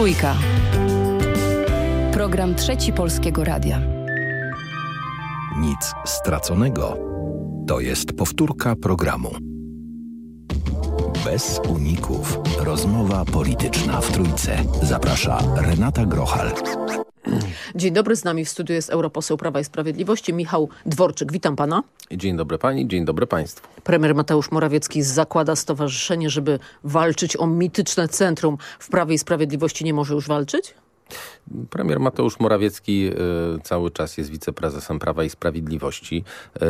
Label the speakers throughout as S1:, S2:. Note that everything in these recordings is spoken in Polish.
S1: Trójka. Program Trzeci Polskiego Radia.
S2: Nic straconego. To jest powtórka programu. Bez uników. Rozmowa polityczna w Trójce. Zaprasza Renata Grochal.
S3: Dzień dobry, z nami w studiu jest europoseł Prawa i Sprawiedliwości Michał Dworczyk. Witam pana.
S4: Dzień dobry pani, dzień dobry państwu.
S3: Premier Mateusz Morawiecki zakłada stowarzyszenie, żeby walczyć o mityczne centrum. W Prawie i Sprawiedliwości nie może już walczyć?
S4: Premier Mateusz Morawiecki y, cały czas jest wiceprezesem Prawa i Sprawiedliwości.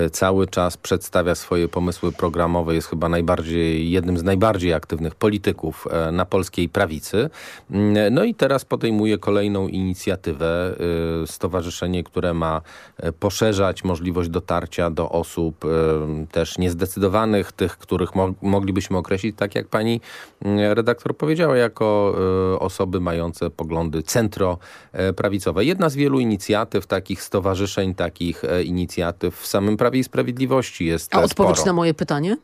S4: Y, cały czas przedstawia swoje pomysły programowe. Jest chyba najbardziej, jednym z najbardziej aktywnych polityków y, na polskiej prawicy. No i teraz podejmuje kolejną inicjatywę. Stowarzyszenie, które ma poszerzać możliwość dotarcia do osób też niezdecydowanych, tych, których mo moglibyśmy określić, tak jak pani redaktor powiedziała, jako osoby mające poglądy centro E, prawicowe. Jedna z wielu inicjatyw, takich stowarzyszeń, takich e, inicjatyw w samym Prawie i Sprawiedliwości jest
S3: A odpowiedź na moje pytanie?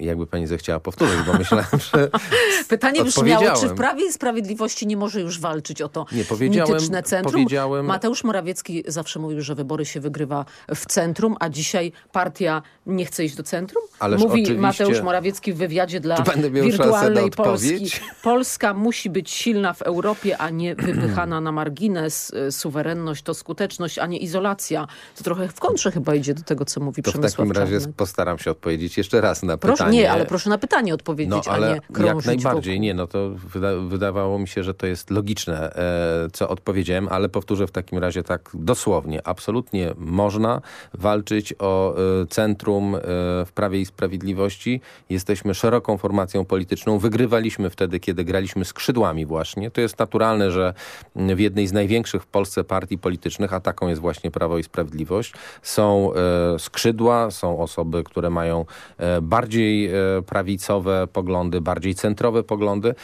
S4: Jakby pani zechciała powtórzyć, bo myślałem, że
S3: Pytanie brzmiało, czy w Prawie i Sprawiedliwości nie może już walczyć o to nie, powiedziałem, mityczne centrum? Powiedziałem... Mateusz Morawiecki zawsze mówił, że wybory się wygrywa w centrum, a dzisiaj partia nie chce iść do centrum? Ależ Mówi oczywiście... Mateusz Morawiecki w wywiadzie dla wirtualnej Polski. Polska musi być silna w Europie, a nie wypychana na margines. Suwerenność to skuteczność, a nie izolacja. To trochę w kontrze chyba idzie do tego, co mówi to Przemysław
S4: w takim razie
S3: Czarny.
S4: postaram się odpowiedzieć jeszcze raz na
S3: proszę,
S4: pytanie.
S3: Nie, ale proszę na pytanie odpowiedzieć, no, ale a nie krążyć
S4: Jak najbardziej, wokół. nie, no to wyda wydawało mi się, że to jest logiczne, e, co odpowiedziałem, ale powtórzę w takim razie tak dosłownie. Absolutnie można walczyć o e, centrum e, w Prawie i Sprawiedliwości. Jesteśmy szeroką formacją polityczną. Wygrywaliśmy wtedy, kiedy graliśmy skrzydłami właśnie. To jest naturalne, że w jednej z największych w Polsce partii politycznych, a taką jest właśnie Prawo i Sprawiedliwość, są e, skrzydła, są osoby, które mają e, bardziej bardziej e, prawicowe poglądy, bardziej centrowe poglądy.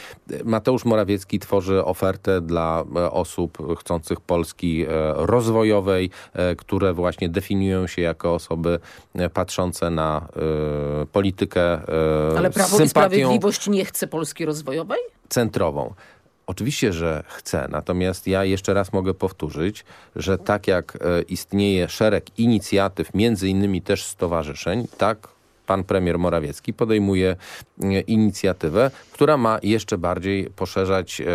S4: Mateusz Morawiecki tworzy ofertę dla e, osób chcących Polski e, rozwojowej, które właśnie definiują się jako osoby patrzące na politykę
S3: Ale Prawo i Sprawiedliwość nie chce Polski rozwojowej?
S4: Centrową. Oczywiście, że chcę, natomiast ja jeszcze raz mogę powtórzyć, że tak jak istnieje szereg inicjatyw, między innymi też stowarzyszeń, tak pan premier Morawiecki podejmuje e, inicjatywę, która ma jeszcze bardziej poszerzać e,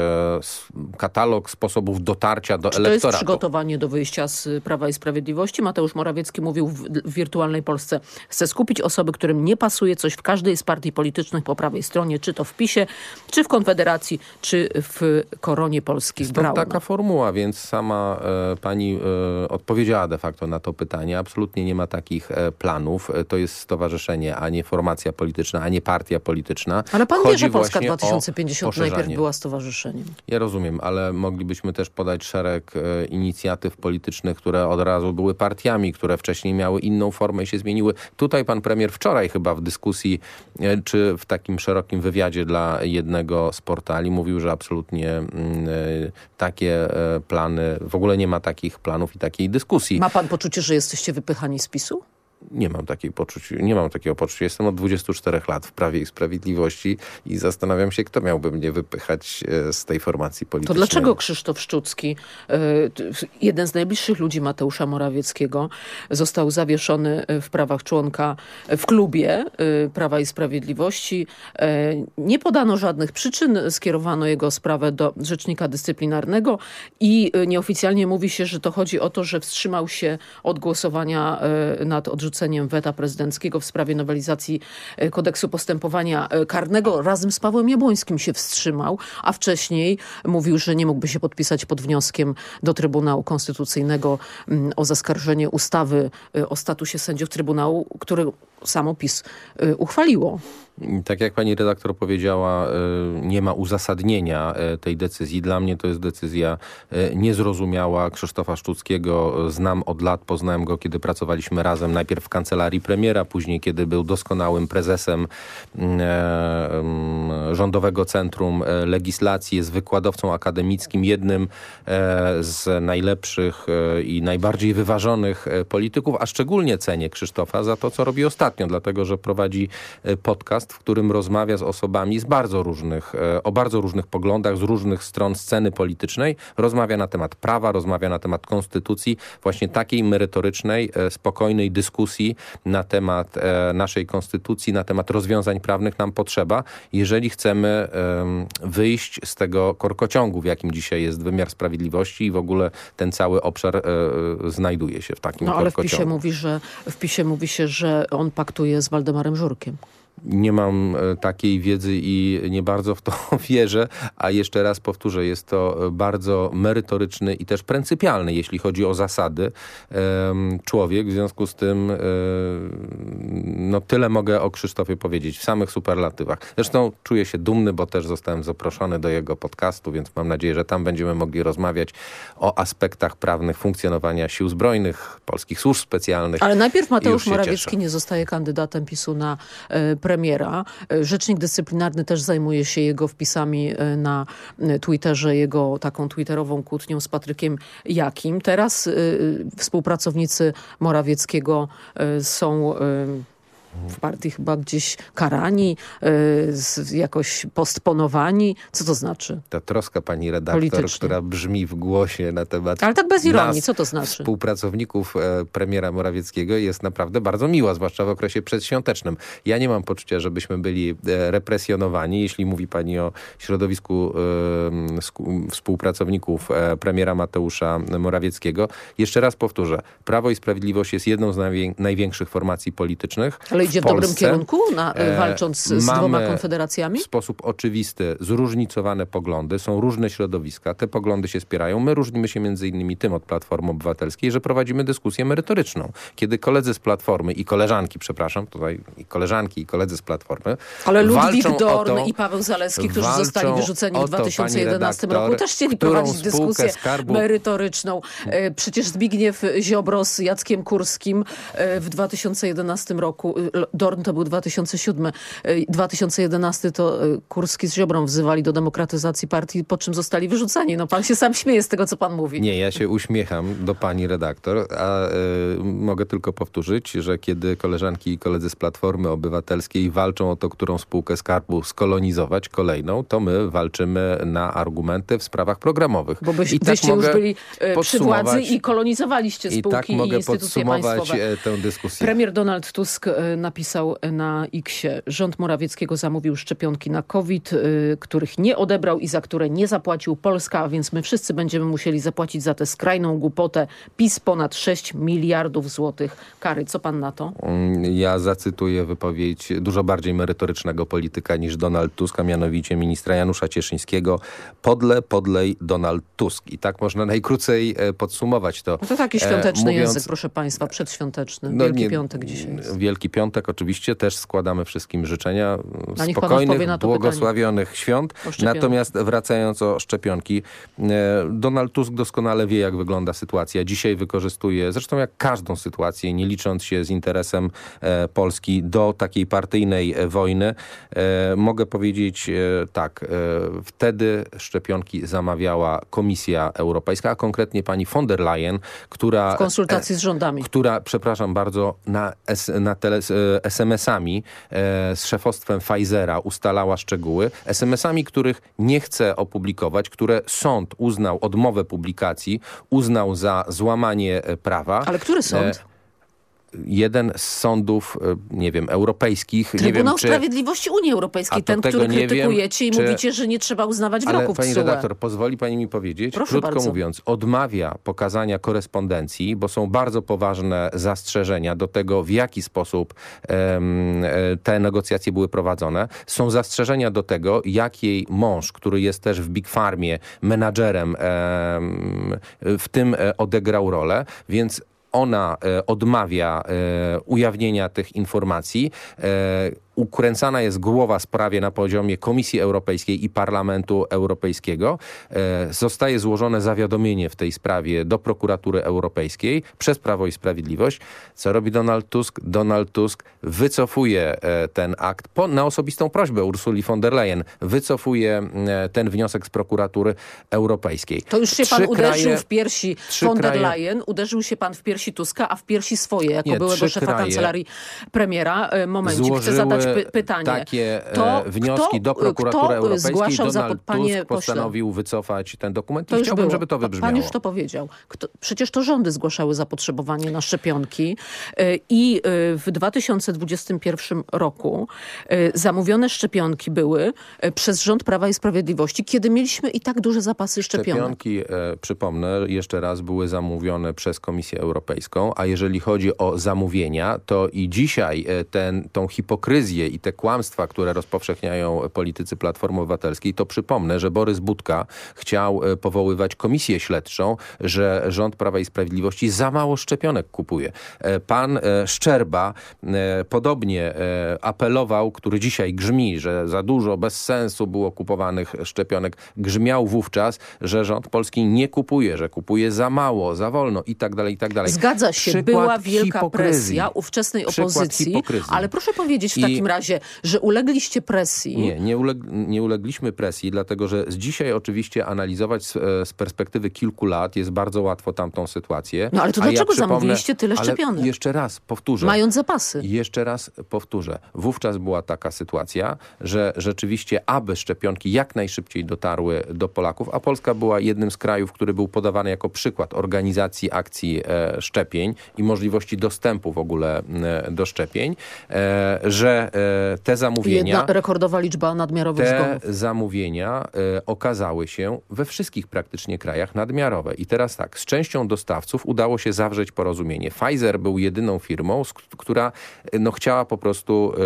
S4: katalog sposobów dotarcia do
S3: Czy
S4: elektoratu.
S3: to jest przygotowanie do wyjścia z Prawa i Sprawiedliwości? Mateusz Morawiecki mówił w, wirtualnej Polsce, chce skupić osoby, którym nie pasuje coś w każdej z partii politycznych po prawej stronie, czy to w PiSie, czy w Konfederacji, czy w Koronie Polskiej.
S4: To taka formuła, więc sama e, pani e, odpowiedziała de facto na to pytanie. Absolutnie nie ma takich e, planów. E, to jest stowarzyszenie a nie formacja polityczna, a nie partia polityczna.
S3: Ale pan wie, że Polska 2050 najpierw była stowarzyszeniem.
S4: Ja rozumiem, ale moglibyśmy też podać szereg e, inicjatyw politycznych, które od razu były partiami, które wcześniej miały inną formę i się zmieniły. Tutaj pan premier wczoraj chyba w dyskusji, e, czy w takim szerokim wywiadzie dla jednego z portali mówił, że absolutnie mm, e, takie plany, w ogóle nie ma takich planów i takiej dyskusji.
S3: Ma pan poczucie, że jesteście wypychani z PiSu?
S4: Nie mam takiej poczucia, nie mam takiego poczucia. Jestem od 24 lat w Prawie i Sprawiedliwości i zastanawiam się, kto miałby mnie wypychać e, z tej formacji politycznej.
S3: To dlaczego Krzysztof Szczucki, e, jeden z najbliższych ludzi Mateusza Morawieckiego, został zawieszony w prawach członka w klubie e, Prawa i Sprawiedliwości? Nie podano żadnych przyczyn, skierowano jego sprawę do Rzecznika Dyscyplinarnego i nieoficjalnie mówi się, że to chodzi o to, że wstrzymał się od głosowania nad odrzuceniem odrzuceniem weta prezydenckiego w sprawie nowelizacji e, kodeksu postępowania e, karnego. Razem z Pawłem Jabłońskim się wstrzymał, a wcześniej mówił, że nie mógłby się podpisać pod wnioskiem do Trybunału Konstytucyjnego mm, o zaskarżenie ustawy e, o statusie sędziów Trybunału, który samo PiS uchwaliło.
S4: Tak jak pani redaktor powiedziała, nie ma uzasadnienia tej decyzji. Dla mnie to jest decyzja niezrozumiała. Krzysztofa Szczuckiego znam od lat, poznałem go, kiedy pracowaliśmy razem najpierw w kancelarii premiera, później kiedy był doskonałym prezesem Rządowego Centrum Legislacji, jest wykładowcą akademickim, jednym z najlepszych i najbardziej wyważonych polityków, a szczególnie cenię Krzysztofa za to, co robi ostatnio ostatnio, dlatego że prowadzi e, podcast, w którym rozmawia z osobami z bardzo różnych, e, o bardzo różnych poglądach, z różnych stron sceny politycznej. Rozmawia na temat prawa, rozmawia na temat konstytucji, właśnie takiej merytorycznej, e, spokojnej dyskusji na temat naszej konstytucji, na temat rozwiązań prawnych nam potrzeba, jeżeli chcemy wyjść z tego korkociągu, w jakim dzisiaj jest wymiar sprawiedliwości i w ogóle ten cały obszar znajduje się w takim
S3: no, ale
S4: korkociągu.
S3: W PiSie, mówi, że, w PiSie mówi się, że on paktuje z Waldemarem Żurkiem
S4: nie mam e, takiej wiedzy i nie bardzo w to wierzę, a jeszcze raz powtórzę, jest to bardzo merytoryczny i też pryncypialny, jeśli chodzi o zasady, człowiek. W związku z tym e, no tyle mogę o Krzysztofie powiedzieć w samych superlatywach. Zresztą czuję się dumny, bo też zostałem zaproszony do jego podcastu, więc mam nadzieję, że tam będziemy mogli rozmawiać o aspektach prawnych funkcjonowania sił zbrojnych, polskich służb specjalnych.
S3: Ale najpierw Mateusz Morawiecki cieszę. nie zostaje kandydatem PiSu na e, premiera. E, rzecznik dyscyplinarny też zajmuje się jego wpisami e, na e, Twitterze, jego taką twitterową kłótnią z Patrykiem Jakim. Teraz współpracownicy Morawieckiego są w partii chyba gdzieś karani, y, jakoś postponowani. Co to znaczy?
S4: Ta troska pani redaktor, która brzmi w głosie na temat
S3: Ale tak bez ironii, co to znaczy?
S4: współpracowników e, premiera Morawieckiego jest naprawdę bardzo miła, zwłaszcza w okresie przedświątecznym. Ja nie mam poczucia, żebyśmy byli e, represjonowani, jeśli mówi pani o środowisku e, współpracowników premiera Mateusza Morawieckiego. Jeszcze raz powtórzę, Prawo i Sprawiedliwość jest jedną z największych formacji politycznych.
S3: Ale idzie w, w dobrym kierunku, na, e, walcząc z dwoma konfederacjami?
S4: w sposób oczywisty zróżnicowane poglądy. Są różne środowiska. Te poglądy się spierają. My różnimy się między innymi tym od Platformy Obywatelskiej, że prowadzimy dyskusję merytoryczną. Kiedy koledzy z Platformy i koleżanki, przepraszam, tutaj i koleżanki i koledzy z Platformy
S3: Ale Ludwik Dorn to, i Paweł Zaleski, którzy zostali wyrzuceni w 2011 redaktor, roku, też chcieli prowadzić dyskusję skarbu... merytoryczną. E, przecież Zbigniew Ziobro z Jackiem Kurskim e, w 2011 roku Dorn to był 2007. 2011 e, to e, Kurski z Ziobrą wzywali do demokratyzacji partii, po czym zostali wyrzuceni. No pan się sam śmieje z tego, co pan mówi.
S4: Nie, ja się uśmiecham do pani redaktor, a y, mogę tylko powtórzyć, że kiedy koleżanki i koledzy z Platformy Obywatelskiej walczą o to, którą spółkę skarbu skolonizować, kolejną, to my walczymy na argumenty w sprawach programowych.
S3: Bo byś, I tak byście już byli przy władzy i kolonizowaliście spółki i, tak i mogę instytucje państwowe.
S4: tę dyskusję.
S3: Premier Donald Tusk napisał na X-ie, rząd Morawieckiego zamówił szczepionki na COVID, y, których nie odebrał i za które nie zapłacił Polska, a więc my wszyscy będziemy musieli zapłacić za tę skrajną głupotę. PiS ponad 6 miliardów złotych kary. Co pan na to?
S4: Mm, ja zacytuję wypowiedź dużo bardziej merytorycznego polityka niż Donald Tusk, a mianowicie ministra Janusza Cieszyńskiego. Podle, podlej Donald Tusk. I tak można najkrócej e, podsumować to.
S3: No to taki świąteczny e, mówiąc, język, proszę państwa, przedświąteczny. No Wielki nie, Piątek dzisiaj jest.
S4: Wielki Piątek oczywiście też składamy wszystkim życzenia A spokojnych, błogosławionych pytanie. świąt. Natomiast wracając o szczepionki, e, Donald Tusk doskonale wie, jak wygląda sytuacja. Dzisiaj wykorzystuje, zresztą jak każdą sytuację, nie licząc się z interesem e, Polski do takiej partyjnej e, wojny. Mogę powiedzieć tak, wtedy szczepionki zamawiała Komisja Europejska, a konkretnie pani von der Leyen, która...
S3: W konsultacji z rządami.
S4: Która, przepraszam bardzo, na, na tele, SMS-ami e, z szefostwem Pfizera ustalała szczegóły. SMS-ami, których nie chce opublikować, które sąd uznał odmowę publikacji, uznał za złamanie e, prawa.
S3: Ale który sąd?
S4: Jeden z sądów, e, nie wiem, europejskich.
S3: Trybunał
S4: nie wiem,
S3: czy... Sprawiedliwości Unii Europejskiej, ten, który krytykujecie wiem, i czy... mówicie, że nie trzeba uznawać wyroków
S4: Ale pani redaktor, pozwoli pani mi powiedzieć, Proszę krótko bardzo. mówiąc, odmawia pokazania korespondencji, bo są bardzo poważne zastrzeżenia do tego, w jaki sposób um, te negocjacje były prowadzone. Są zastrzeżenia do tego, jak jej mąż, który jest też w Big Farmie menadżerem, um, w tym e, odegrał rolę, więc ona e, odmawia e, ujawnienia tych informacji. Ukręcana jest głowa sprawie na poziomie Komisji Europejskiej i Parlamentu Europejskiego. E, zostaje złożone zawiadomienie w tej sprawie do prokuratury europejskiej przez Prawo i Sprawiedliwość. Co robi Donald Tusk? Donald Tusk wycofuje e, ten akt po, na osobistą prośbę Ursuli von der Leyen. Wycofuje e, ten wniosek z prokuratury europejskiej.
S3: To już się pan
S4: Trzy
S3: uderzył
S4: kraje-
S3: w piersi von der Leyen, uderzył się pan w piersi Tuska, a w piersi swoje, jako
S4: Nie,
S3: byłego szefa
S4: kraje
S3: kancelarii premiera. Momencik, chcę
S4: złożyły
S3: zadać py pytanie.
S4: takie e,
S3: To
S4: wnioski
S3: kto-
S4: do prokuratury
S3: kto
S4: europejskiej.
S3: zgłaszał za-
S4: Donald
S3: panie
S4: Tusk
S3: pośle?
S4: postanowił wycofać ten dokument
S3: To
S4: i chciałbym,
S3: było.
S4: żeby to wybrzmiało.
S3: Pan już to powiedział. Kto, przecież to rządy zgłaszały zapotrzebowanie na szczepionki e, i e, w 2021 roku e, zamówione szczepionki były e, przez rząd Prawa i Sprawiedliwości, kiedy mieliśmy i tak duże zapasy szczepionek.
S4: Szczepionki, e, przypomnę, jeszcze raz były zamówione przez Komisję Europejską, a jeżeli chodzi o zamówienia, to i dzisiaj e, ten, tą hipokryzję i te kłamstwa, które rozpowszechniają politycy Platformy Obywatelskiej, to przypomnę, że Borys Budka chciał e, powoływać komisję śledczą, że rząd Prawa i Sprawiedliwości za mało szczepionek kupuje. E, Pan e, Szczerba podobnie apelował, który dzisiaj grzmi, że za dużo, bez sensu było kupowanych szczepionek. Grzmiał wówczas, że rząd polski nie kupuje, że kupuje za mało, za wolno i tak dalej, i tak dalej.
S3: Zgadza się,
S4: Przykład
S3: była wielka
S4: hipokryzji.
S3: presja ówczesnej
S4: Przykład
S3: opozycji,
S4: hipokryzji.
S3: ale proszę powiedzieć w
S4: I-
S3: takim razie, że ulegliście presji.
S4: Nie, nie, uleg nie ulegliśmy presji, dlatego że z dzisiaj oczywiście analizować z, e, z perspektywy kilku lat jest bardzo łatwo tamtą sytuację.
S3: No ale to
S4: A
S3: dlaczego
S4: przypomnę-
S3: zamówiliście tyle szczepionek?
S4: Jeszcze raz powtórzę.
S3: Mając zapasy.
S4: Jeszcze raz powtórzę. Wówczas była taka sytuacja, że rzeczywiście, aby szczepionki jak najszybciej dotarły do Polaków, a Polska była jednym z krajów, który był podawany jako przykład organizacji akcji e, szczepień i możliwości dostępu w ogóle e, do szczepień, e, że te zamówienia...
S3: Jedna rekordowa liczba nadmiarowych
S4: Te
S3: zgonów.
S4: zamówienia e, okazały się we wszystkich praktycznie krajach nadmiarowe. I teraz tak, z częścią dostawców udało się zawrzeć porozumienie. Pfizer był jedyną firmą, która e, no, chciała po prostu e,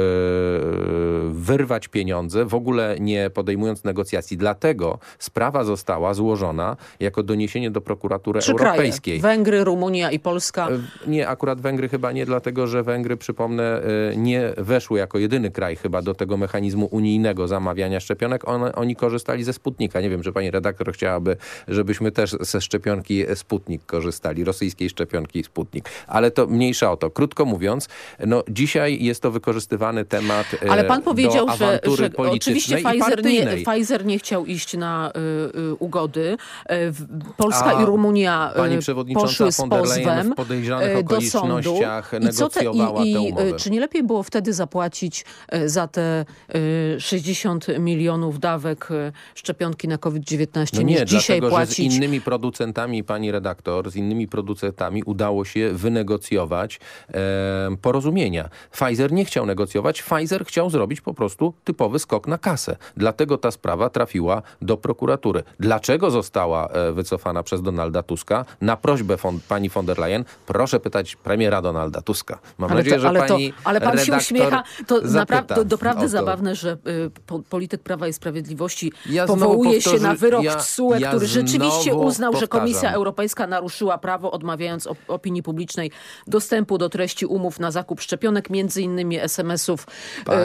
S4: wyrwać pieniądze, w ogóle nie podejmując negocjacji. Dlatego sprawa została złożona jako doniesienie do prokuratury
S3: Trzy
S4: europejskiej.
S3: kraje. Węgry, Rumunia i Polska.
S4: E, Nie, akurat Węgry chyba nie, dlatego że Węgry, przypomnę, e, nie weszły jako jedyny kraj chyba do tego mechanizmu unijnego zamawiania szczepionek. One, oni korzystali ze Sputnika. Nie wiem, czy pani redaktor chciałaby, żebyśmy też ze szczepionki Sputnik korzystali, rosyjskiej szczepionki Sputnik. Ale to mniejsza o to. Krótko mówiąc, no dzisiaj jest to wykorzystywany temat e,
S3: Ale pan powiedział,
S4: do
S3: że,
S4: awantury
S3: że
S4: politycznej
S3: oczywiście Pfizer nie. Pfizer nie chciał iść na y, y, ugody. W- Polska
S4: A
S3: i Rumunia y,
S4: pani przewodnicząca
S3: poszły z pozwem
S4: w podejrzanych
S3: do sądu.
S4: okolicznościach
S3: I co te, i, i, Czy nie lepiej było wtedy zapłacić y, za te y, 60 milionów dawek y, szczepionki na COVID-19
S4: No
S3: niż
S4: nie,
S3: dzisiaj
S4: dlatego, że z
S3: płacić?
S4: innymi producentami, pani redaktor, z innymi producentami udało się wynegocjować e, porozumienia. Pfizer nie chciał negocjować, Pfizer chciał zrobić po prostu typowy skok na kasę. Dlatego ta sprawa trafiła do prokuratury. Dlaczego została e, wycofana przez Donalda Tuska? Na prośbę von, pani von der Leyen proszę pytać premiera Donalda Tuska. Mam
S3: Ale,
S4: nadzieję,
S3: to,
S4: że
S3: ale, to,
S4: pani
S3: ale pan się
S4: redaktor
S3: uśmiecha. To naprawdę to doprawdy zabawne, że y, po, polityk Prawa i Sprawiedliwości
S4: Ja
S3: powołuje się na wyrok
S4: ja-
S3: TSUE,
S4: ja
S3: który rzeczywiście uznał, że Komisja
S4: powtarzam.
S3: Europejska naruszyła prawo, odmawiając op opinii publicznej dostępu do treści umów na zakup szczepionek, między innymi SMS-ów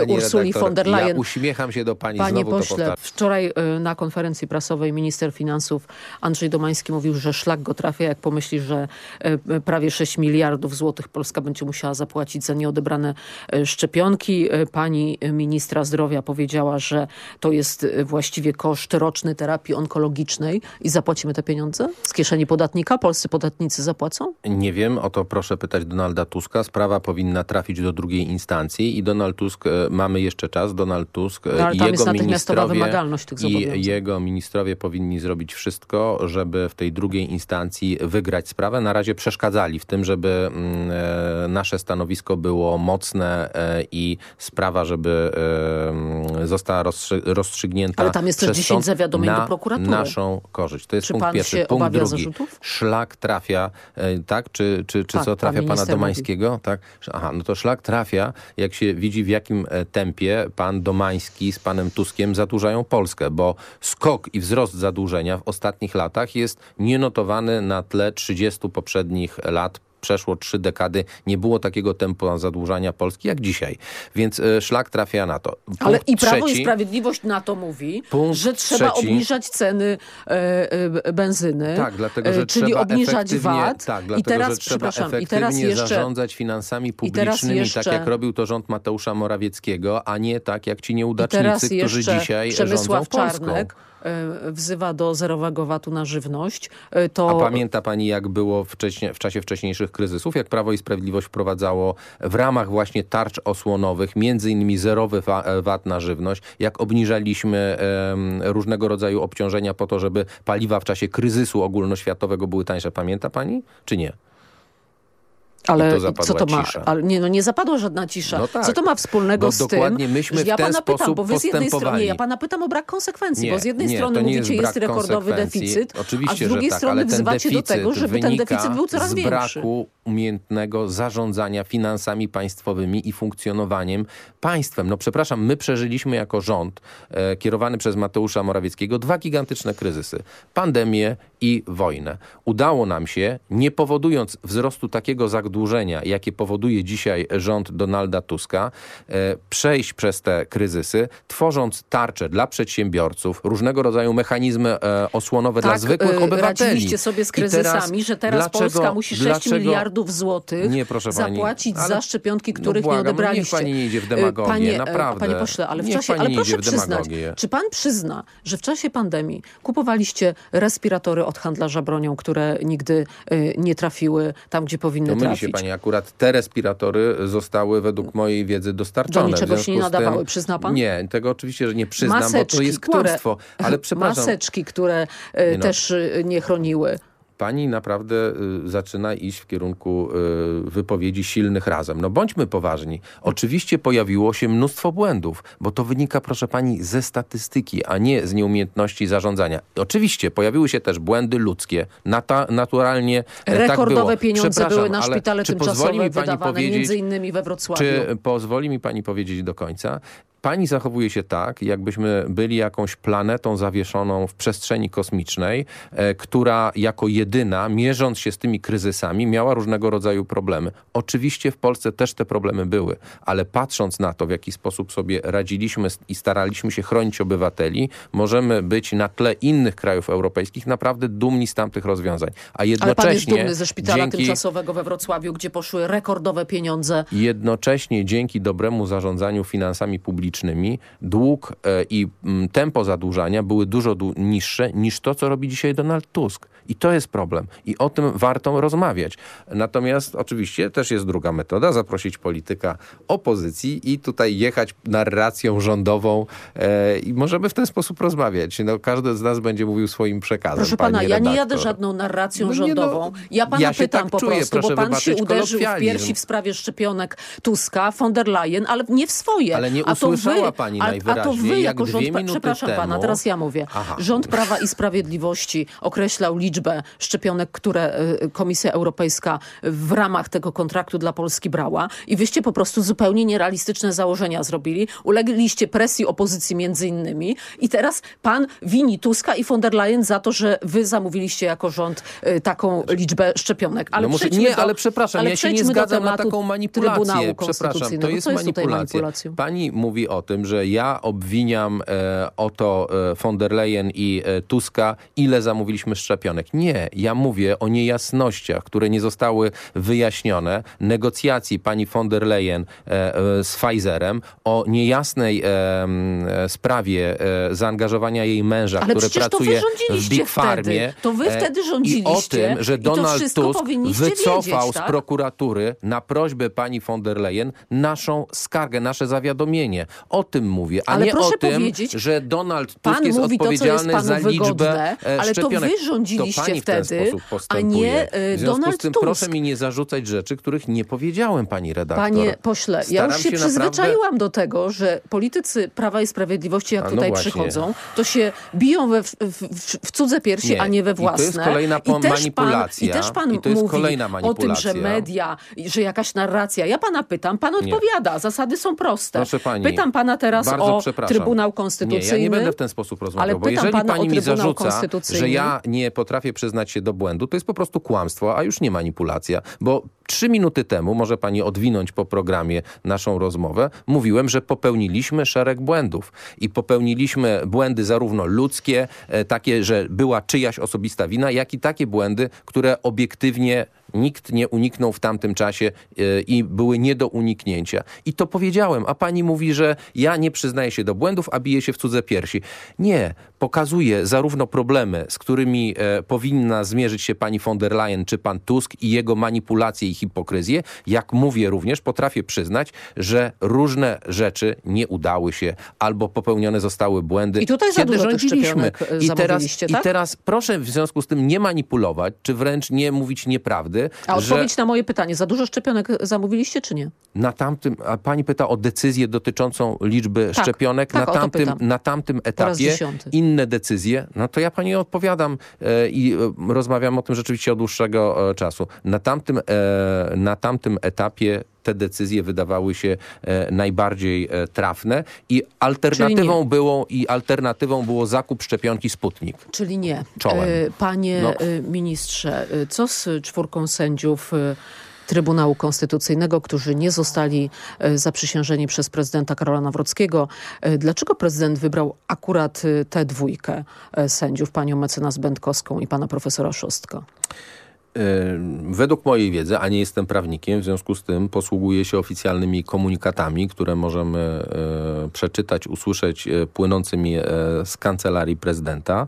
S3: y, Ursuli
S4: redaktor,
S3: von der Leyen.
S4: Ja uśmiecham się do pani,
S3: Panie
S4: znowu
S3: pośle,
S4: powtarzam.
S3: wczoraj y, na konferencji prasowej minister finansów Andrzej Domański mówił, że szlak go trafia, jak pomyśli, że y, prawie 6 miliardów złotych Polska będzie musiała zapłacić za nieodebrane y, szczepionki. Y, Pani ministra zdrowia powiedziała, że to jest y, właściwie koszt roczny terapii onkologicznej i zapłacimy te pieniądze z kieszeni podatnika? Polscy podatnicy zapłacą?
S4: Nie wiem, o to proszę pytać Donalda Tuska. Sprawa powinna trafić do drugiej instancji i Donald Tusk, e, mamy jeszcze czas, Donald Tusk e,
S3: No, ale
S4: i jego ministrowie
S3: wymagalność tych
S4: i jego ministrowie powinni zrobić wszystko, żeby w tej drugiej instancji wygrać sprawę. Na razie przeszkadzali w tym, żeby mm, e, nasze stanowisko było mocne e, i sprawa, żeby została rozstrzy- rozstrzygnięta
S3: Ale tam jest też
S4: przez
S3: 10
S4: sąd
S3: zawiadomień do
S4: na
S3: prokuratury.
S4: naszą korzyść. To jest
S3: Czy
S4: punkt
S3: pan
S4: pierwszy.
S3: się
S4: punkt drugi.
S3: zarzutów?
S4: Szlak trafia, e, tak? Czy, czy, czy
S3: Tak,
S4: co
S3: pan
S4: trafia pana
S3: minister
S4: Domańskiego? Tak? Aha, no to szlak trafia, jak się widzi w jakim e, tempie pan Domański z panem Tuskiem zadłużają Polskę, bo skok i wzrost zadłużenia w ostatnich latach jest nienotowany na tle 30 poprzednich lat przeszło trzy dekady nie było takiego tempa zadłużania Polski jak dzisiaj. Więc e, szlak trafia na to. Punkt
S3: Ale i Prawo
S4: trzeci,
S3: i Sprawiedliwość na to mówi, że trzeba
S4: trzeci.
S3: obniżać ceny e, e, benzyny,
S4: Tak, dlatego, że
S3: czyli
S4: trzeba
S3: obniżać VAT.
S4: tak,
S3: I
S4: dlatego,
S3: teraz,
S4: że trzeba
S3: przepraszam, i teraz jeszcze
S4: zarządzać finansami
S3: i
S4: publicznymi,
S3: jeszcze-
S4: tak jak robił to rząd Mateusza Morawieckiego, a nie tak jak ci
S3: I
S4: nieudacznicy, którzy dzisiaj rządzą Polską.
S3: Czarnek wzywa do zerowego VAT-u na żywność. E, To
S4: A pamięta pani, jak było w czasie wcześniejszych kryzysów, jak Prawo i Sprawiedliwość wprowadzało w ramach właśnie tarcz osłonowych, między innymi zerowy e, VAT na żywność, jak obniżaliśmy różnego rodzaju obciążenia po to, żeby paliwa w czasie kryzysu ogólnoświatowego były tańsze. Pamięta pani, czy nie?
S3: Ale co to ma?
S4: cisza.
S3: Ale nie, no nie zapadła żadna cisza.
S4: No tak.
S3: Co to ma wspólnego
S4: Bo
S3: z tym?
S4: myśmy
S3: że ja pana pytam, bo wy z jednej strony, ja pana pytam o brak konsekwencji,
S4: Nie,
S3: bo z jednej
S4: nie,
S3: strony mówicie,
S4: jest
S3: jest rekordowy deficyt,
S4: Oczywiście,
S3: a z drugiej
S4: tak,
S3: strony wzywacie do tego, żeby ten deficyt był coraz
S4: z
S3: większy.
S4: braku umiejętnego zarządzania finansami państwowymi i funkcjonowaniem państwem. No przepraszam, my przeżyliśmy jako rząd e, kierowany przez Mateusza Morawieckiego dwa gigantyczne kryzysy. Pandemię i wojnę. Udało nam się, nie powodując wzrostu takiego zadłużenia, jakie powoduje dzisiaj rząd Donalda Tuska, e, przejść przez te kryzysy, tworząc tarcze dla przedsiębiorców, różnego rodzaju mechanizmy e, osłonowe dla
S3: Tak,
S4: zwykłych
S3: y,
S4: obywateli.
S3: radziliście sobie z kryzysami, że teraz
S4: dlaczego-
S3: Polska musi 6
S4: dlaczego-
S3: miliardów złotych
S4: Nie, pani,
S3: zapłacić
S4: ale-
S3: za szczepionki,
S4: no
S3: których
S4: błagam,
S3: nie
S4: no
S3: odebraliście.
S4: niech pani nie idzie w demagogię,
S3: panie,
S4: naprawdę.
S3: Panie pośle, ale w
S4: Niech
S3: czasie,
S4: pani
S3: ale proszę przyznać, czy pan przyzna, że w czasie pandemii kupowaliście respiratory od handlarza bronią, które nigdy y, nie trafiły tam, gdzie powinny
S4: To myli
S3: trafić?
S4: się pani, akurat te respiratory zostały według mojej wiedzy dostarczone.
S3: Do niczego się nie
S4: z tym-
S3: nadawały, przyzna pan?
S4: Nie, tego oczywiście, że nie przyznam, bo to
S3: Maseczki,
S4: jest kłamstwo. Ale przepraszam,
S3: Maseczki, które y,
S4: Nie no.
S3: też y, nie chroniły.
S4: Pani naprawdę y, zaczyna iść w kierunku y, wypowiedzi silnych razem. No bądźmy poważni. Oczywiście pojawiło się mnóstwo błędów, bo to wynika, proszę pani, ze statystyki, a nie z nieumiejętności zarządzania. Oczywiście pojawiły się też błędy ludzkie. Nata, naturalnie e, tak.
S3: Rekordowe pieniądze
S4: Przepraszam,
S3: były na
S4: ale
S3: szpitale tymczasowe wydawane, między innymi we Wrocławiu.
S4: Czy pozwoli mi pani powiedzieć do końca? Pani zachowuje się tak, jakbyśmy byli jakąś planetą zawieszoną w przestrzeni kosmicznej, e, która jako jedyna, mierząc się z tymi kryzysami, miała różnego rodzaju problemy. Oczywiście w Polsce też te problemy były, ale patrząc na to, w jaki sposób sobie radziliśmy i staraliśmy się chronić obywateli, możemy być na tle innych krajów europejskich naprawdę dumni z tamtych rozwiązań. A
S3: Ale
S4: jednocześnie
S3: pan jest dumny ze szpitala
S4: dzięki
S3: tymczasowego we Wrocławiu, gdzie poszły rekordowe pieniądze.
S4: Jednocześnie dzięki dobremu zarządzaniu finansami publicznymi dług e, i mm, tempo zadłużania były dużo du- niższe niż to, co robi dzisiaj Donald Tusk. I to jest problem. I o tym warto rozmawiać. Natomiast oczywiście też jest druga metoda, zaprosić polityka opozycji i tutaj jechać narracją rządową e, i możemy w ten sposób rozmawiać. No, każdy z nas będzie mówił swoim przekazem.
S3: Proszę pana,
S4: pani
S3: ja nie jadę żadną narracją
S4: No no,
S3: rządową. ja pana
S4: ja
S3: pytam
S4: tak
S3: po
S4: czuję,
S3: prostu, bo pan się uderzył w piersi w sprawie szczepionek Tuska, von der Leyen, ale nie w swoje.
S4: Ale nie
S3: a to wy,
S4: pani
S3: a, a to wy
S4: jak
S3: jako rząd, przepraszam
S4: temu-
S3: pana, teraz ja mówię.
S4: Aha.
S3: Rząd Prawa i Sprawiedliwości określał liczbę szczepionek, które y, Komisja Europejska w ramach tego kontraktu dla Polski brała i wyście po prostu zupełnie nierealistyczne założenia zrobili. Ulegliście presji opozycji między innymi i teraz pan wini Tuska i von der Leyen za to, że wy zamówiliście jako rząd y, taką liczbę szczepionek. Ale
S4: no może, nie,
S3: do,
S4: ale przepraszam,
S3: ale
S4: ja się nie zgadzam na taką manipulację.
S3: Trybunału
S4: Przepraszam, to
S3: Konstytucyjnego.
S4: jest
S3: jest
S4: manipulacja. Pani mówi o tym, że ja obwiniam e, o to e, von der Leyen i e, Tuska, ile zamówiliśmy szczepionek. Nie, ja mówię o niejasnościach, które nie zostały wyjaśnione, negocjacji pani von der Leyen e, e, z Pfizerem, o niejasnej e, sprawie zaangażowania jej męża,
S3: Ale
S4: który
S3: przecież to wy
S4: pracuje w
S3: rządziliście
S4: Big
S3: wtedy.
S4: Farmie.
S3: To wy wtedy
S4: I o
S3: rządziliście
S4: tym, że Donald Tusk wycofał
S3: wiedzieć,
S4: z
S3: tak?
S4: prokuratury na prośbę pani von der Leyen naszą skargę, nasze zawiadomienie. O tym mówię, a
S3: Ale
S4: nie
S3: proszę
S4: o tym,
S3: powiedzieć,
S4: że Donald Tusk jest
S3: mówi to, jest
S4: odpowiedzialny
S3: panu
S4: za liczbę
S3: wygodne,
S4: e,
S3: ale to wy rządziliście
S4: to
S3: wtedy, a nie, e,
S4: W związku
S3: Donald
S4: z tym
S3: Tusk.
S4: proszę mi nie zarzucać rzeczy, których nie powiedziałem, pani redaktor.
S3: Panie pośle, ja
S4: Staram
S3: już się,
S4: naprawdę-
S3: przyzwyczaiłam do tego, że politycy Prawa i Sprawiedliwości, jak
S4: no
S3: tutaj
S4: właśnie.
S3: przychodzą, to się biją we, w, w, w cudze piersi,
S4: Nie.
S3: a nie we
S4: I to
S3: własne.
S4: jest kolejna
S3: też
S4: manipulacja.
S3: Pan, I też pan
S4: I to jest
S3: mówi
S4: kolejna
S3: o tym, że
S4: manipulacja.
S3: media, że jakaś narracja. Ja pana pytam, pan odpowiada. Zasady są proste.
S4: Proszę pani,
S3: pytam pana teraz
S4: bardzo
S3: o. Trybunał
S4: Nie,
S3: Konstytucyjny.
S4: ja nie będę w ten sposób rozmawiał,
S3: Ale
S4: bo jeżeli
S3: pana
S4: pani mi zarzuca, że ja nie potrafię przyznać się do błędu, to jest po prostu kłamstwo, a już nie manipulacja, bo Trzy minuty temu, może pani odwinąć po programie naszą rozmowę, mówiłem, że popełniliśmy szereg błędów. I popełniliśmy błędy zarówno ludzkie, e, takie, że była czyjaś osobista wina, jak i takie błędy, które obiektywnie nikt nie uniknął w tamtym czasie e, i były nie do uniknięcia. I to powiedziałem, a pani mówi, że ja nie przyznaję się do błędów, a biję się w cudze piersi. Nie, pokazuje zarówno problemy, z którymi e, powinna zmierzyć się pani von der Leyen czy pan Tusk i jego manipulacje i hipokryzję, jak mówię również, potrafię przyznać, że różne rzeczy nie udały się albo popełnione zostały błędy.
S3: I tutaj za dużo
S4: rządziliśmy.
S3: szczepionek,
S4: I teraz,
S3: tak?
S4: I teraz proszę w związku z tym nie manipulować, czy wręcz nie mówić nieprawdy,
S3: A
S4: że
S3: odpowiedź na moje pytanie, za dużo szczepionek zamówiliście czy nie?
S4: na tamtym, a pani pyta o decyzję dotyczącą liczby
S3: Tak,
S4: szczepionek,
S3: tak,
S4: na, tamtym, na tamtym etapie. Inne decyzje, no to ja pani odpowiadam e, i e, rozmawiam o tym rzeczywiście od dłuższego e, czasu. Na tamtym, na tamtym etapie te decyzje wydawały się najbardziej trafne i alternatywą było i alternatywą było zakup szczepionki Sputnik.
S3: Czyli nie.
S4: Czołem.
S3: Panie
S4: No.
S3: ministrze, co z czwórką sędziów Trybunału Konstytucyjnego, którzy nie zostali e, zaprzysiężeni przez prezydenta Karola Nawrockiego? E, Dlaczego prezydent wybrał akurat e, tę dwójkę sędziów, panią mecenas Będkowską i pana profesora Szostka?
S4: Według mojej wiedzy, a nie jestem prawnikiem, w związku z tym posługuję się oficjalnymi komunikatami, które możemy e, przeczytać, usłyszeć e, płynącymi e, z kancelarii prezydenta.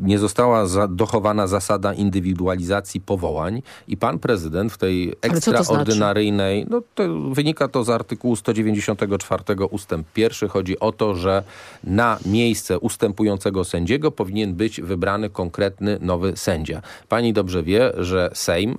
S4: Nie została dochowana zasada indywidualizacji powołań i pan prezydent w tej
S3: co to znaczy?
S4: ekstraordynaryjnej, no to wynika to z artykułu 194 ustęp pierwszy. Chodzi o to, że na miejsce ustępującego sędziego powinien być wybrany konkretny nowy sędzia. Pani dobrze wie, że Sejm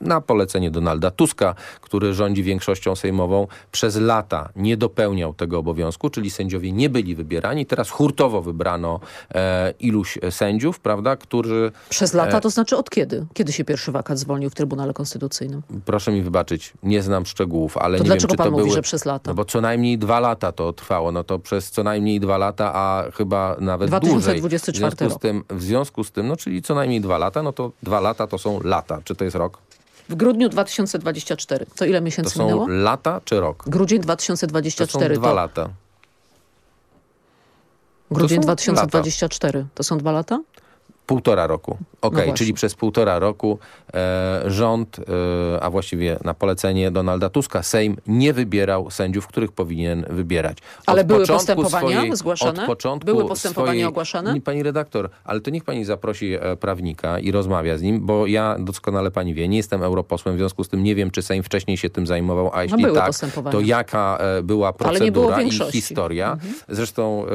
S4: na polecenie Donalda Tuska, który rządzi większością sejmową, przez lata nie dopełniał tego obowiązku, czyli sędziowie nie byli wybierani. Teraz hurtowo wybrano e, iluś sędziów, prawda, którzy
S3: Przez
S4: E.
S3: lata, to znaczy od kiedy? Kiedy się pierwszy wakat zwolnił w Trybunale Konstytucyjnym?
S4: proszę mi wybaczyć, nie znam szczegółów, ale
S3: To
S4: nie
S3: dlaczego
S4: wiem, czy
S3: pan
S4: to
S3: mówi,
S4: były...
S3: że przez lata?
S4: No bo co najmniej dwa lata to trwało, no to przez co najmniej dwa lata, a chyba nawet
S3: 2024
S4: dłużej. W związku z tym, w związku z tym, no czyli co najmniej dwa lata, no to dwa lata to są lata. Czy to jest rok?
S3: W grudniu 2024. To ile
S4: To
S3: miesięcy
S4: są
S3: minęło?
S4: lata czy rok?
S3: Grudzień
S4: To
S3: 2024.
S4: są dwa lata.
S3: Grudzień
S4: są
S3: 2024. To są dwa lata?
S4: Półtora roku. Okej,
S3: No właśnie.
S4: czyli przez półtora roku e, rząd, e, a właściwie na polecenie Donalda Tuska, Sejm nie wybierał sędziów, których powinien wybierać. Od
S3: Ale były postępowania zgłaszane?
S4: Od początku
S3: Były postępowania
S4: swojej-
S3: ogłaszane?
S4: Nie, Pani redaktor, ale to niech pani zaprosi e, prawnika i rozmawia z nim, bo ja doskonale pani wie, nie jestem europosłem, w związku z tym nie wiem, czy Sejm wcześniej się tym zajmował, a jeśli
S3: No
S4: tak, to jaka e, była procedura i historia. Zresztą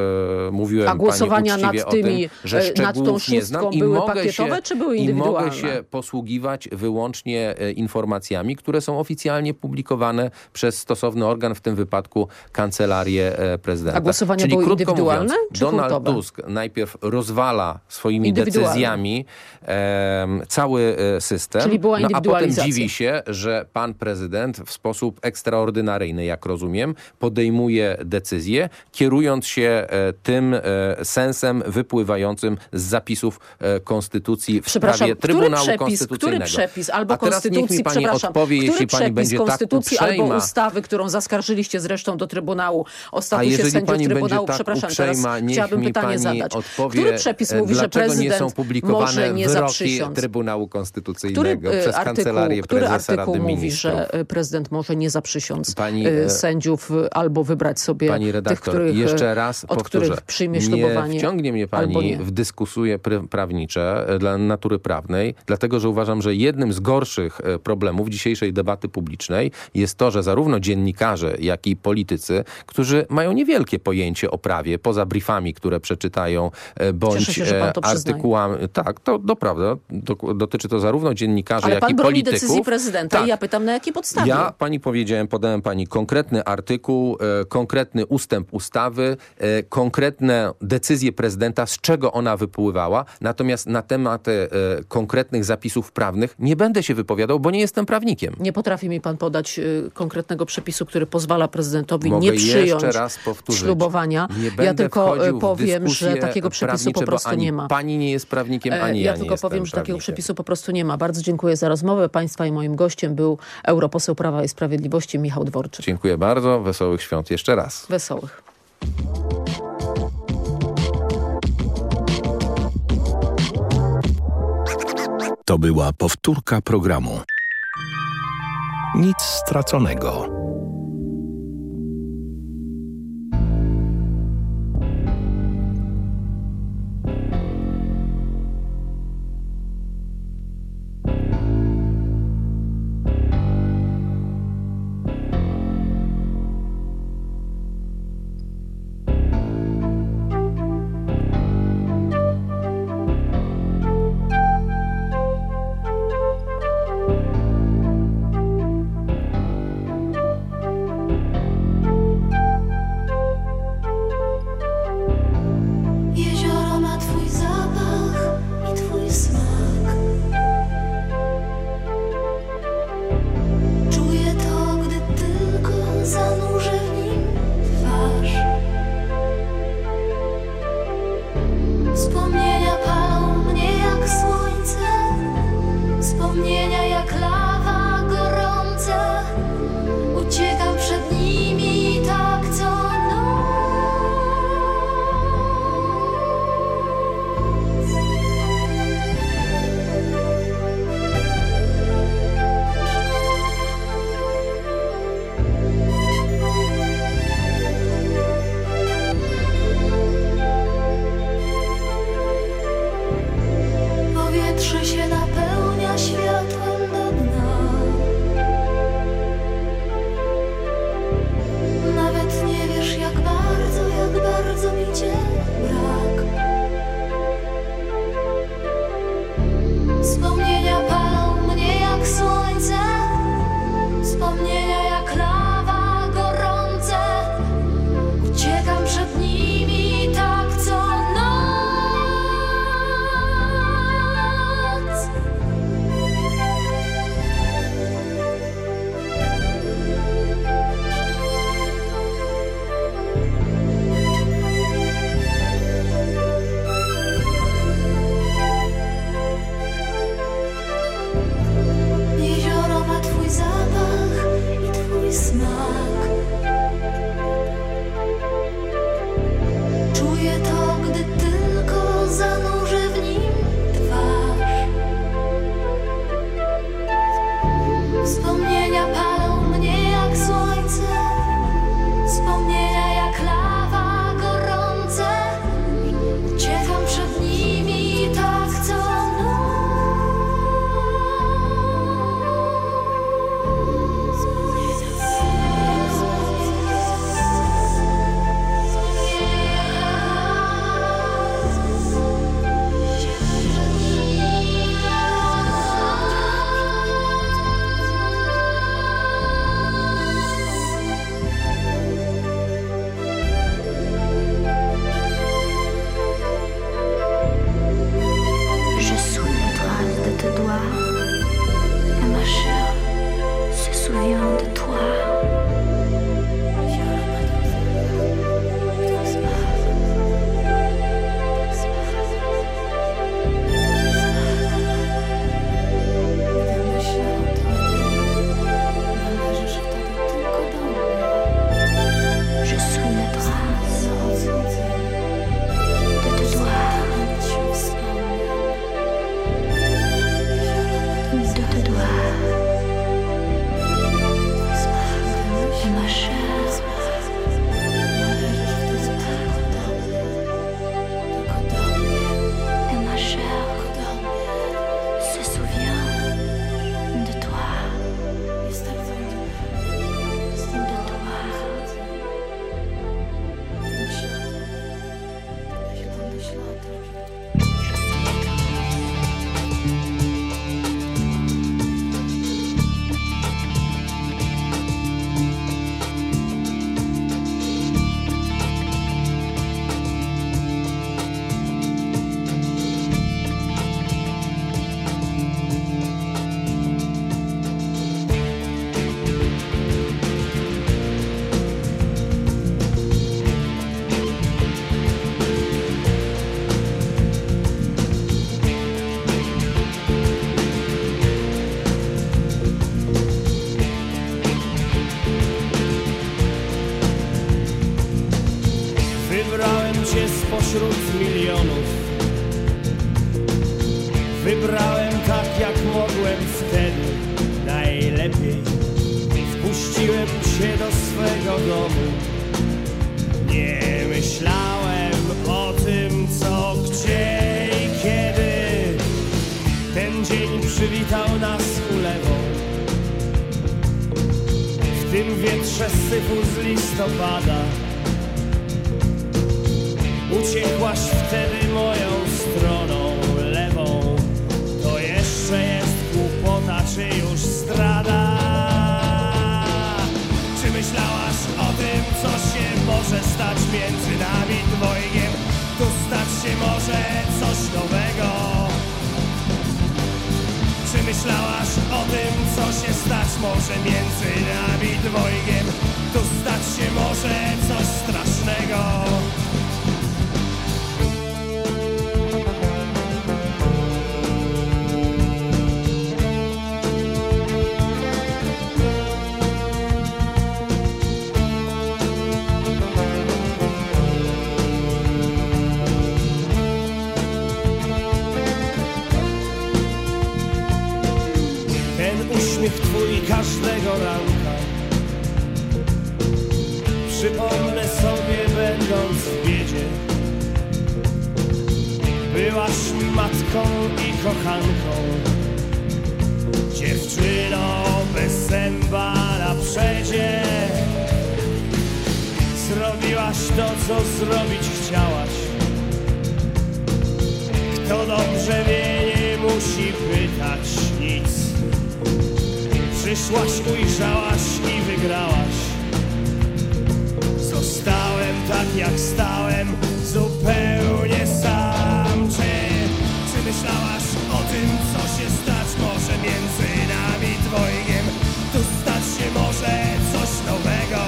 S4: e, mówiłem
S3: A głosowania nad tymi,
S4: tym, że
S3: e, nad tą
S4: szczegółów i
S3: były
S4: mogę
S3: pakietowe,
S4: się,
S3: czy były
S4: I mogę
S3: indywidualne?
S4: się posługiwać wyłącznie e, informacjami, które są oficjalnie publikowane przez stosowny organ, w tym wypadku Kancelarię e, Prezydenta.
S3: A głosowania
S4: Czyli
S3: były indywidualne,
S4: mówiąc,
S3: czy
S4: Donald
S3: hurtowe?
S4: Tusk najpierw rozwala swoimi
S3: Indywidualne.
S4: decyzjami em, cały e, system,
S3: Czyli była
S4: no, a potem dziwi się, że pan prezydent w sposób ekstraordynaryjny, jak rozumiem, podejmuje decyzję, kierując się e, tym e, sensem wypływającym z zapisów e, Konstytucji w sprawie
S3: który
S4: Trybunału
S3: przepis,
S4: Konstytucyjnego.
S3: który przepis albo
S4: A teraz niech mi
S3: konstytucji,
S4: pani odpowie,
S3: który
S4: jeśli pani
S3: przepis
S4: będzie tak
S3: konstytucji albo
S4: uprzejma.
S3: ustawy, którą zaskarżyliście zresztą do Trybunału o statusie sędziów
S4: pani
S3: Trybunału,
S4: tak
S3: przepraszam,
S4: uprzejma,
S3: teraz chciałabym pytanie zadać.
S4: odpowie,
S3: który przepis
S4: e,
S3: mówi, że prezydent
S4: nie są publikowane
S3: może nie zaprzysiąc?
S4: Trybunału
S3: Który
S4: Konstytucyjnego
S3: e,
S4: przez
S3: artykuł,
S4: Kancelarię
S3: który
S4: Prezesa
S3: artykuł
S4: Rady
S3: mówi,
S4: Ministrów?
S3: że e, prezydent może nie zaprzysiąc
S4: Pani,
S3: e,
S4: e,
S3: sędziów e, albo wybrać sobie
S4: Pani
S3: tych,
S4: redaktor,
S3: których, e,
S4: jeszcze raz
S3: od
S4: powtórzę.
S3: których przyjmie
S4: nie
S3: ślubowanie
S4: wciągnie mnie
S3: albo
S4: pani
S3: nie.
S4: w dyskusje pr- prawnicze e, dla natury prawnej, dlatego że uważam, że jednym z gorszych e, problemów dzisiejszej debaty publicznej jest to, że zarówno dziennikarze, jak i politycy, którzy mają niewielkie pojęcie o prawie, poza briefami, które przeczytają, e, bądź
S3: Cieszę się, pan to przyznaje.
S4: artykułami. Tak, to, to prawda. Do, dotyczy to zarówno dziennikarzy,
S3: Ale
S4: jak
S3: pan
S4: i
S3: broni
S4: polityków.
S3: decyzji prezydenta
S4: Tak.
S3: i ja pytam, na jakiej podstawie?
S4: Ja pani powiedziałem, podałem pani konkretny artykuł, konkretny ustęp ustawy, konkretne decyzje prezydenta, z czego ona wypływała. Na Natomiast na temat e, konkretnych zapisów prawnych nie będę się wypowiadał, bo nie jestem prawnikiem.
S3: Nie potrafi mi pan podać y, konkretnego przepisu, który pozwala prezydentowi
S4: Mogę
S3: nie przyjąć ślubowania.
S4: Nie
S3: ja tylko
S4: w
S3: powiem, że takiego przepisu po prostu nie ma.
S4: Pani nie jest prawnikiem,
S3: E,
S4: ani ja,
S3: ja
S4: nie
S3: tylko powiem, że takiego
S4: prawnikiem.
S3: przepisu po prostu nie ma. Bardzo dziękuję za rozmowę. Państwa i moim gościem był europoseł Prawa i Sprawiedliwości Michał Dworczyk.
S4: Dziękuję bardzo. Wesołych świąt jeszcze raz.
S3: Wesołych.
S2: To była powtórka programu. Nic straconego.
S5: Przywitał nas ulewą. W tym wietrze syfu z listopada. Uciekłaś wtedy moją stroną lewą. To jeszcze jest głupota, czy już strada? Czy myślałaś o tym, co się może stać między myślałaś o tym, co się stać może między nami dwojgiem? Tu stać się może coś strasznego. Przypomnę sobie będąc w biedzie. Byłaś matką i kochanką. Dziewczyno bez zęba na przedzie Zrobiłaś to, co zrobić chciałaś. Kto dobrze wie, nie musi pytać nic Przyszłaś, ujrzałaś i wygrałaś Zostałem tak jak stałem, zupełnie sam Czy, czy myślałaś o tym, co się stać może między nami dwojgiem? Tu stać się może coś nowego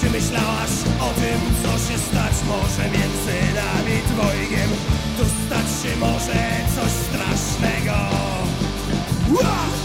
S5: Czy myślałaś o tym, co się stać może między nami dwojgiem? Tu stać się może coś Whoa!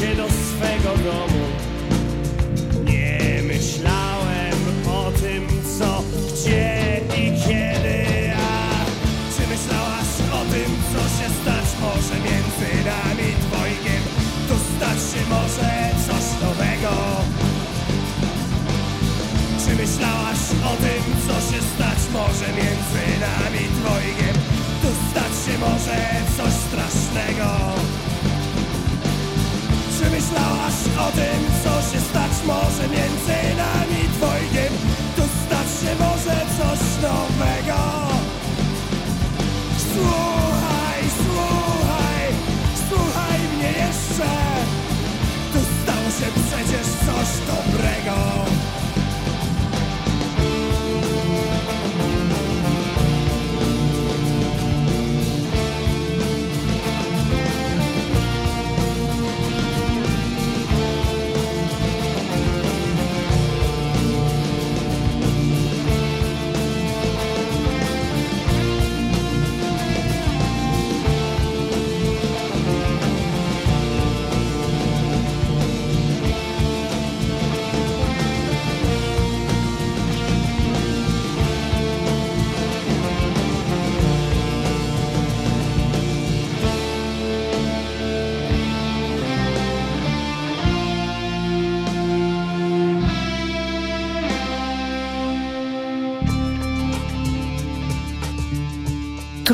S5: Cię do swego domu. Nie myślałem o tym co, gdzie i kiedy A czy myślałaś o tym co się stać może między nami dwojgiem? Tu stać się może coś nowego. Czy myślałaś o tym co się stać może między nami dwojgiem? Tu stać się może coś strasznego czy myślałaś o tym, co się stać może między nami dwojgiem? Tu stać się może coś nowego. Słuchaj, słuchaj, słuchaj mnie jeszcze. Tu stało się przecież coś dobrego.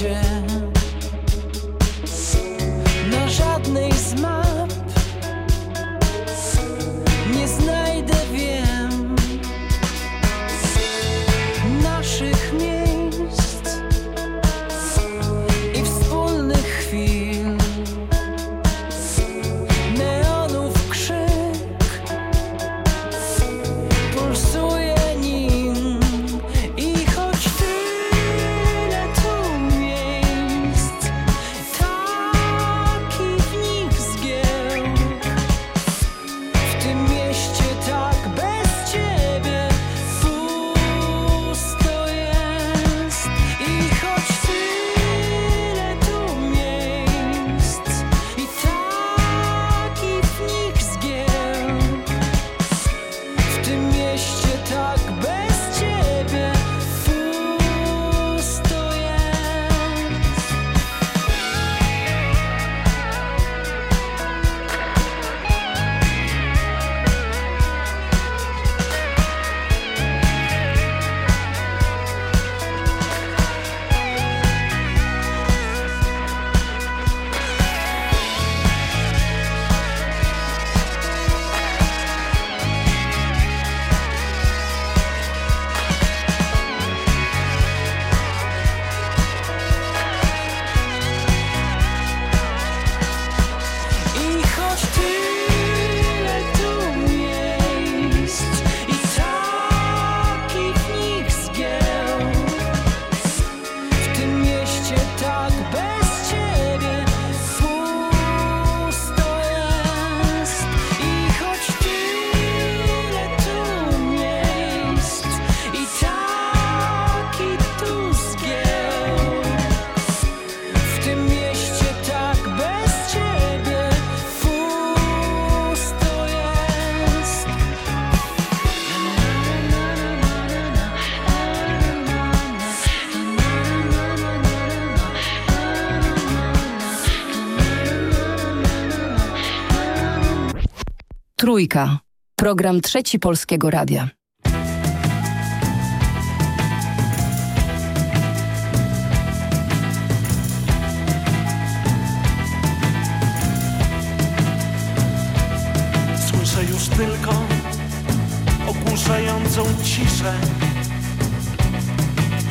S5: 时间。
S6: Trójka. Program Trzeci Polskiego Radia.
S7: Słyszę już
S8: tylko ogłuszającą ciszę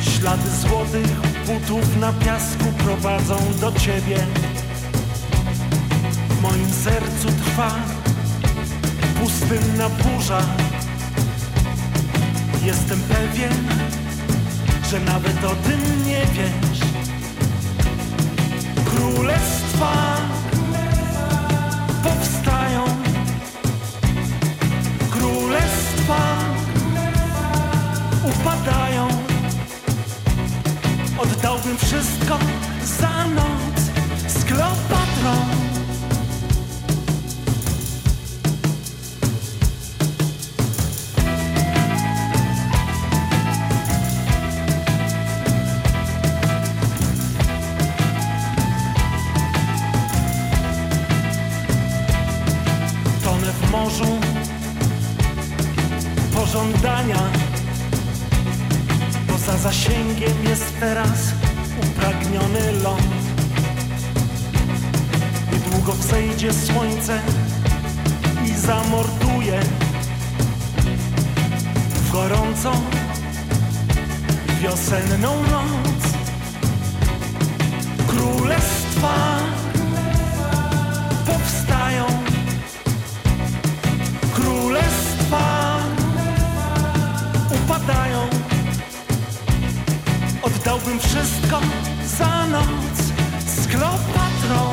S8: Ślady złotych butów na piasku prowadzą do ciebie W moim sercu trwa pustynna burza. Jestem pewien, że nawet o tym nie wiesz. Królestwa powstają. Królestwa upadają. Oddałbym wszystko za noc z Kleopatrą. Zasięgiem jest teraz upragniony ląd. Niedługo wzejdzie słońce i zamorduje W gorącą wiosenną noc. Królestwa powstają. Królestwa Oddałbym wszystko za noc z Kleopatrą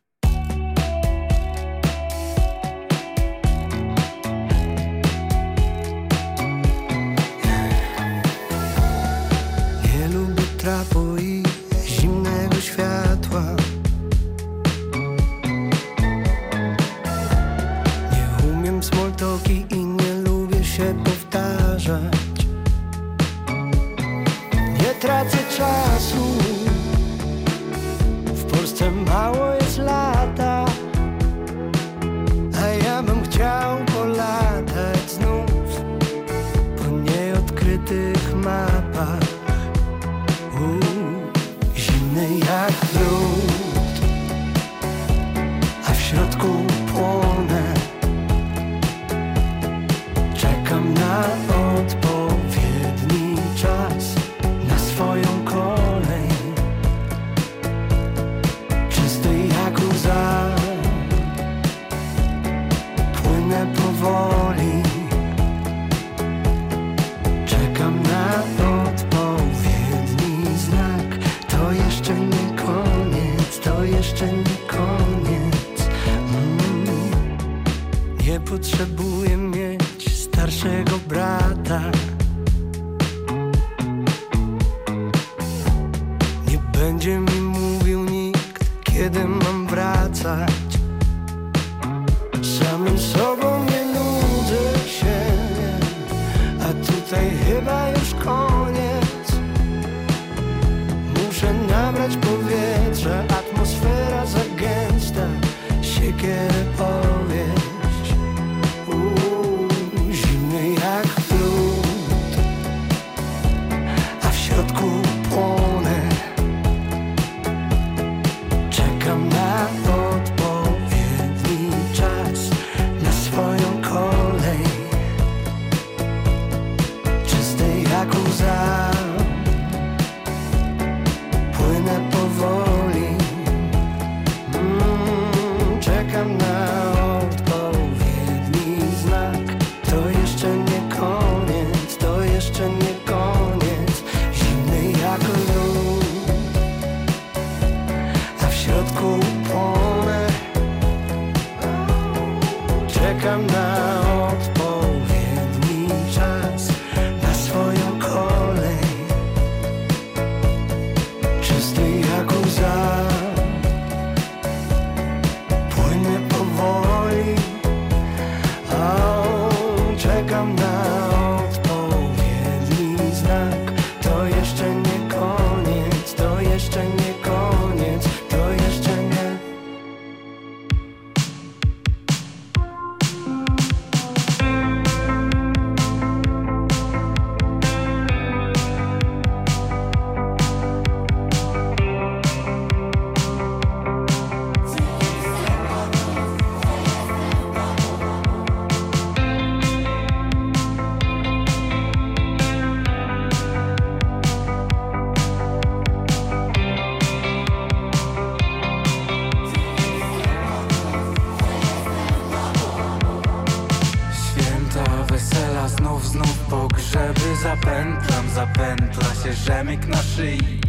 S9: pętlam, zapętla się rzemyk na szyi.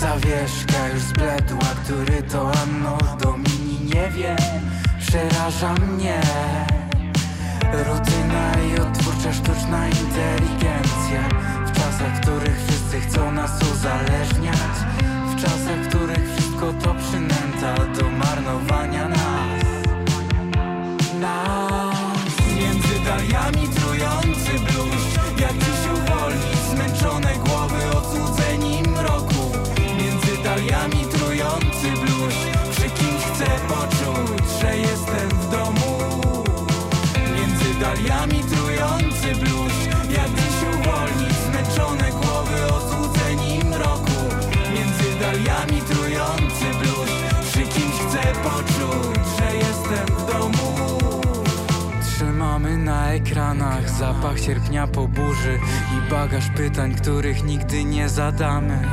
S9: Zawieszka już zbledła, który to Anno Domini Nie wiem, przeraża mnie Rutyna i odtwórcza sztuczna inteligencja. W czasach, których wszyscy chcą nas uzależniać. W czasach, których wszystko to przynęta do marnowania nas. Nas Między daliami ekranach. Zapach sierpnia po burzy I bagaż pytań, których nigdy nie zadamy.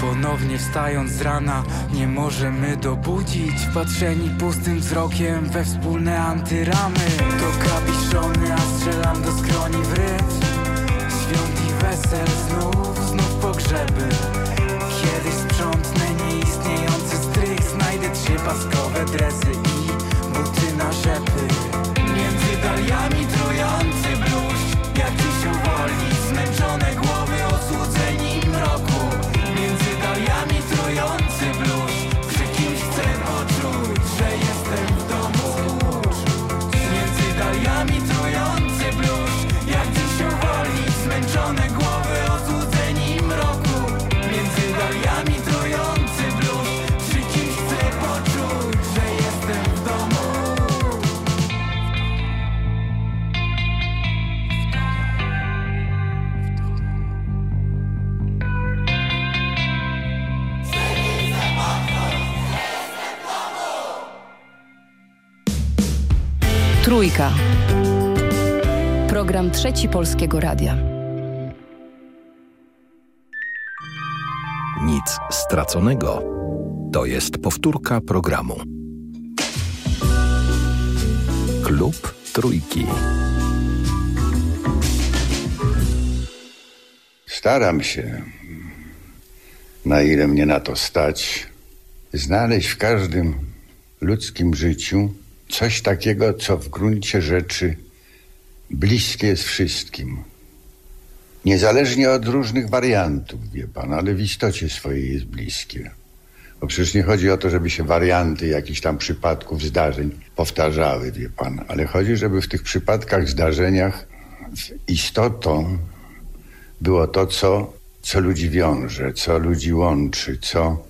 S9: Ponownie wstając z rana Nie możemy dobudzić. Patrzeni pustym wzrokiem We wspólne antyramy. To kapiszony, a strzelam do skroni w rytm Świąt i wesel znów, znów pogrzeby. Kiedyś sprzątnę nieistniejący strych. Znajdę trzy paskowe dresy i buty na rzepy daliami trujący bluszcz Jak dziś uwolni
S1: Trójka. Program Trzeci Polskiego Radia.
S2: Nic straconego. To jest powtórka programu. Klub Trójki.
S10: Staram się, na ile mnie na to stać, znaleźć w każdym ludzkim życiu coś takiego, co w gruncie rzeczy bliskie jest wszystkim. Niezależnie od różnych wariantów, wie pan, ale w istocie swojej jest bliskie. Bo przecież nie chodzi o to, żeby się warianty jakichś tam przypadków, zdarzeń powtarzały, wie pan, ale chodzi, żeby w tych przypadkach, zdarzeniach istotą było to, co, co ludzi wiąże, co ludzi łączy, co,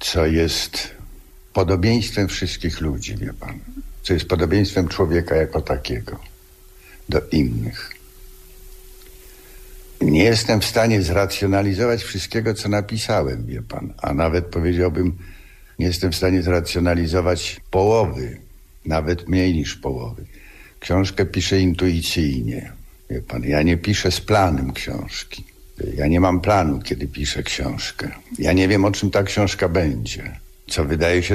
S10: co jest podobieństwem wszystkich ludzi, wie pan. Co jest podobieństwem człowieka jako takiego do innych. Nie jestem w stanie zracjonalizować wszystkiego, co napisałem, wie pan. A nawet powiedziałbym, nie jestem w stanie zracjonalizować połowy, nawet mniej niż połowy. Książkę piszę intuicyjnie. Wie pan, ja nie piszę z planem książki. Ja nie mam planu, kiedy piszę książkę. Ja nie wiem, o czym ta książka będzie. Co wydaje się